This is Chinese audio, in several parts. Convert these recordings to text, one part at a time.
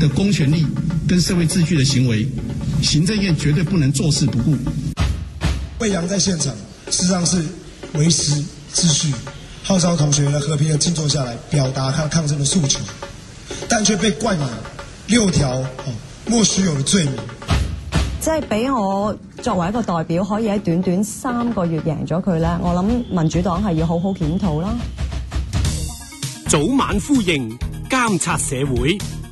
的公权力跟社会秩序的行为，行政院绝对不能坐视不顾。魏阳在现场实际上是维持秩序，号召同学呢和平的静坐下来，表达他抗争的诉求，但却被冠以六条莫须有的罪名。即系俾我作为一个代表，可以喺短短三个月赢咗佢咧，我谂民主党系要好好检讨啦。早晚呼应，监察社会。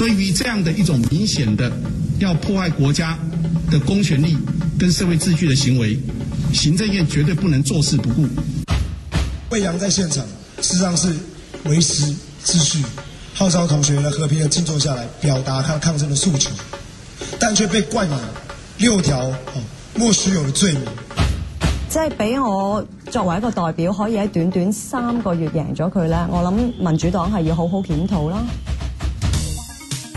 对于这样的一种明显的要破坏国家的公权力跟社会秩序的行为，行政院绝对不能坐视不顾。卫阳在现场实际上是维持秩序，号召同学和平的静坐下来，表达他抗争的诉求，但却被冠以六条哦莫须有的罪名。即系俾我作为一个代表，可以喺短短三个月赢咗佢咧，我谂民主党系要好好检讨啦。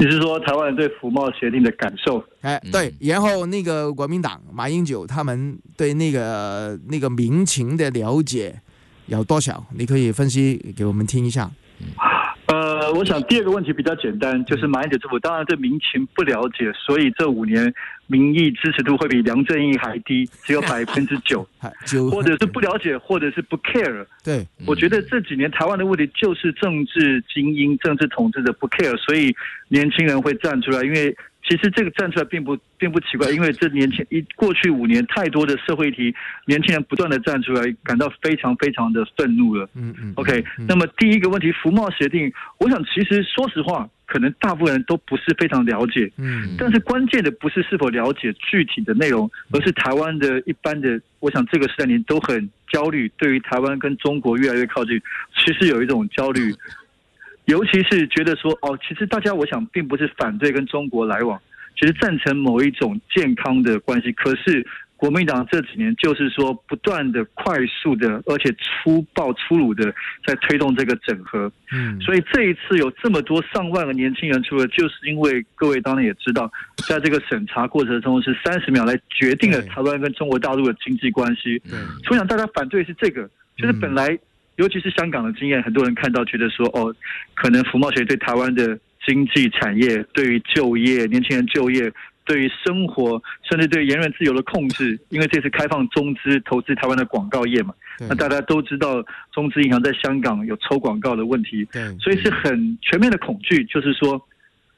你是说台湾人对福茂协定的感受？哎，对，然后那个国民党马英九他们对那个那个民情的了解有多少？你可以分析给我们听一下。嗯呃，我想第二个问题比较简单，就是马英九政府当然对民情不了解，所以这五年民意支持度会比梁振英还低，只有 百分之九 九，或者是不了解，或者是不 care。对，我觉得这几年台湾的问题就是政治精英、政治统治者不 care，所以年轻人会站出来，因为。其实这个站出来并不并不奇怪，因为这年轻一过去五年太多的社会题，年轻人不断的站出来，感到非常非常的愤怒了。嗯嗯。OK，那么第一个问题，服贸协定，我想其实说实话，可能大部分人都不是非常了解。嗯。但是关键的不是是否了解具体的内容，而是台湾的一般的，我想这个时代您都很焦虑，对于台湾跟中国越来越靠近，其实有一种焦虑。尤其是觉得说哦，其实大家我想并不是反对跟中国来往，其实赞成某一种健康的关系。可是国民党这几年就是说不断的、快速的，而且粗暴、粗鲁的在推动这个整合。嗯，所以这一次有这么多上万个年轻人出来，就是因为各位当然也知道，在这个审查过程中是三十秒来决定了台湾跟中国大陆的经济关系。嗯，所以想大家反对是这个，就是本来。尤其是香港的经验，很多人看到觉得说，哦，可能福茂学对台湾的经济产业、对于就业、年轻人就业、对于生活，甚至对言论自由的控制，因为这次开放中资投资台湾的广告业嘛，那大家都知道，中资银行在香港有抽广告的问题，所以是很全面的恐惧，就是说。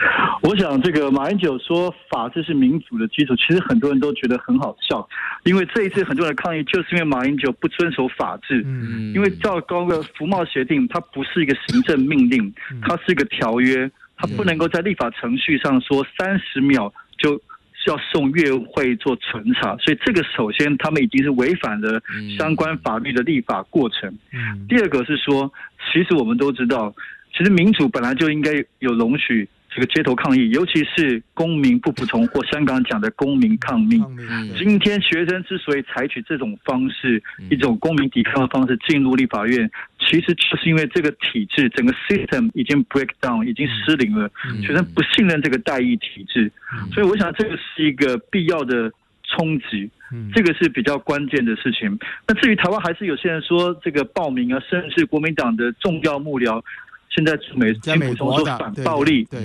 我想，这个马英九说法治是民主的基础，其实很多人都觉得很好笑，因为这一次很多人抗议，就是因为马英九不遵守法治。嗯，因为照高的服贸协定，它不是一个行政命令，它是一个条约，它不能够在立法程序上说三十秒就要送议会做存查，所以这个首先他们已经是违反了相关法律的立法过程。嗯，第二个是说，其实我们都知道，其实民主本来就应该有容许。这个街头抗议，尤其是公民不服从或香港讲的公民抗命。今天学生之所以采取这种方式，一种公民抵抗的方式进入立法院，其实就是因为这个体制整个 system 已经 break down，已经失灵了。学生不信任这个代议体制，所以我想这个是一个必要的冲击，这个是比较关键的事情。那至于台湾，还是有些人说这个报名啊，甚至是国民党的重要幕僚。现在美，美国总说反暴力，对，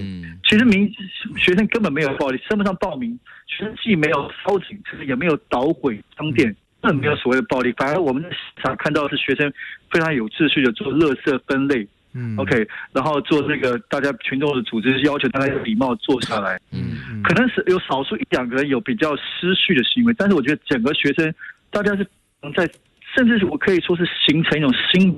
其实民学生根本没有暴力，身份上报名，学生既没有骚群，也没有捣毁商店，根本没有所谓的暴力。反而我们想看到是学生非常有秩序的做垃圾分类，OK，嗯然后做这个大家群众的组织要求大家礼貌坐下来，嗯，可能是有少数一两个人有比较失序的行为，但是我觉得整个学生大家是能在，甚至是我可以说是形成一种新。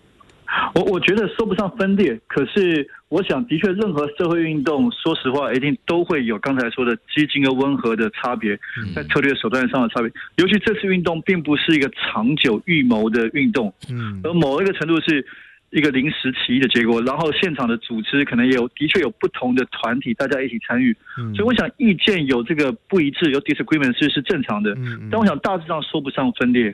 我我觉得说不上分裂，可是我想的确，任何社会运动，说实话，一定都会有刚才说的激进和温和的差别，在策略手段上的差别。尤其这次运动并不是一个长久预谋的运动，嗯，而某一个程度是一个临时起意的结果。然后现场的组织可能也有，的确有不同的团体大家一起参与，所以我想意见有这个不一致，有 d i s a g r e e m e n t 是是正常的。但我想大致上说不上分裂。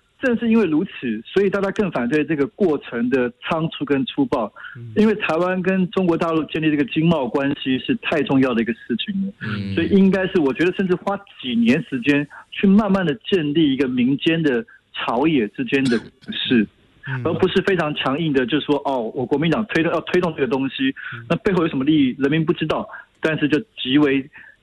正是因为如此，所以大家更反对这个过程的仓促跟粗暴，因为台湾跟中国大陆建立这个经贸关系是太重要的一个事情了。所以应该是，我觉得甚至花几年时间去慢慢的建立一个民间的朝野之间的事。而不是非常强硬的就说哦，我国民党推动要推动这个东西，那背后有什么利益，人民不知道，但是就极为。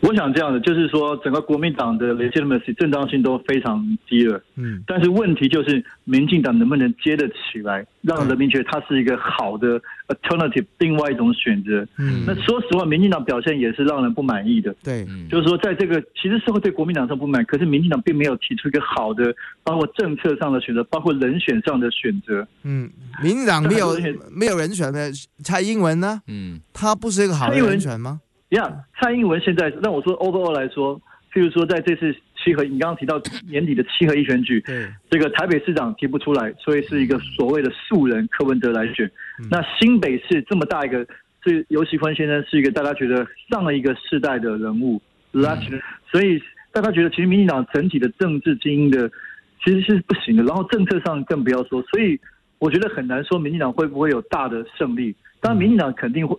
我想这样的，就是说整个国民党的 legitimacy 正当性都非常低了。嗯，但是问题就是，民进党能不能接得起来，让人民觉得它是一个好的 alternative，另外一种选择？嗯，那说实话，民进党表现也是让人不满意的。对，就是说，在这个其实社会对国民党上不满，可是民进党并没有提出一个好的，包括政策上的选择，包括人选上的选择。嗯，民进党没有没有人选的，蔡英文呢？嗯，他不是一个好的人选吗？呀，蔡英文现在，那我说 overall 来说，譬如说在这次七合一，你刚刚提到年底的七合一选举，这个台北市长提不出来，所以是一个所谓的素人柯文哲来选。那新北市这么大一个，是尤其坤先生是一个大家觉得上了一个世代的人物，所以大家觉得其实民进党整体的政治精英的其实是不行的，然后政策上更不要说，所以我觉得很难说民进党会不会有大的胜利，当然，民进党肯定会。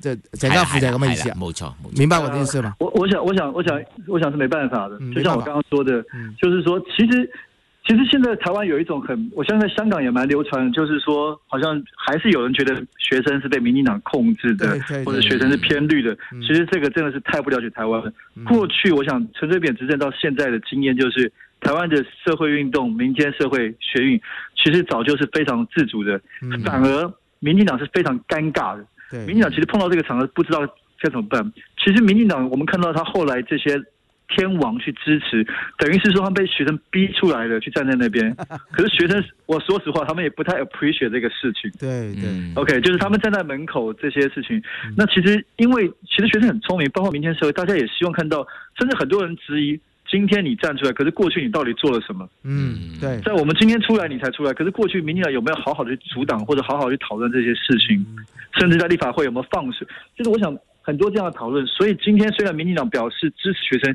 即系郑家富就意思，没错，明白我的意思吗我我想我想我想我想是没办法的，就像我刚刚说的，就是说其实其实现在台湾有一种很，我现在香港也蛮流传，就是说好像还是有人觉得学生是被民进党控制的，或者学生是偏绿的。其实这个真的是太不了解台湾。过去我想陈水扁执政到现在的经验，就是台湾的社会运动、民间社会学运，其实早就是非常自主的，反而民进党是非常尴尬的。民进党其实碰到这个场合，不知道该怎么办。其实民进党，我们看到他后来这些天王去支持，等于是说他被学生逼出来的，去站在那边。可是学生，我说实话，他们也不太 appreciate 这个事情。对对，OK，就是他们站在门口这些事情。那其实因为其实学生很聪明，包括明天社会，大家也希望看到，甚至很多人质疑。今天你站出来，可是过去你到底做了什么？嗯，对，在我们今天出来，你才出来。可是过去民进党有没有好好的去阻挡，或者好好去讨论这些事情？甚至在立法会有没有放水？就是我想很多这样的讨论。所以今天虽然民进党表示支持学生。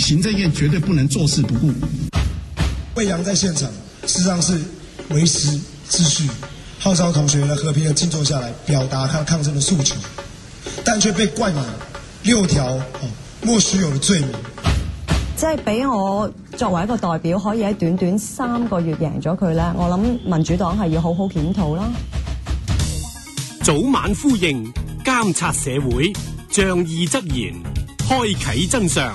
行政院绝对不能坐视不顾。魏阳在现场实际上是维持秩序，号召同学来和平的静坐下来，表达他抗争的诉求，但却被冠以六条莫须有的罪名。即係俾我作为一个代表，可以喺短短三个月赢咗佢咧，我谂民主党系要好好检讨啦。早晚呼应，监察社会，仗义执言，开启真相。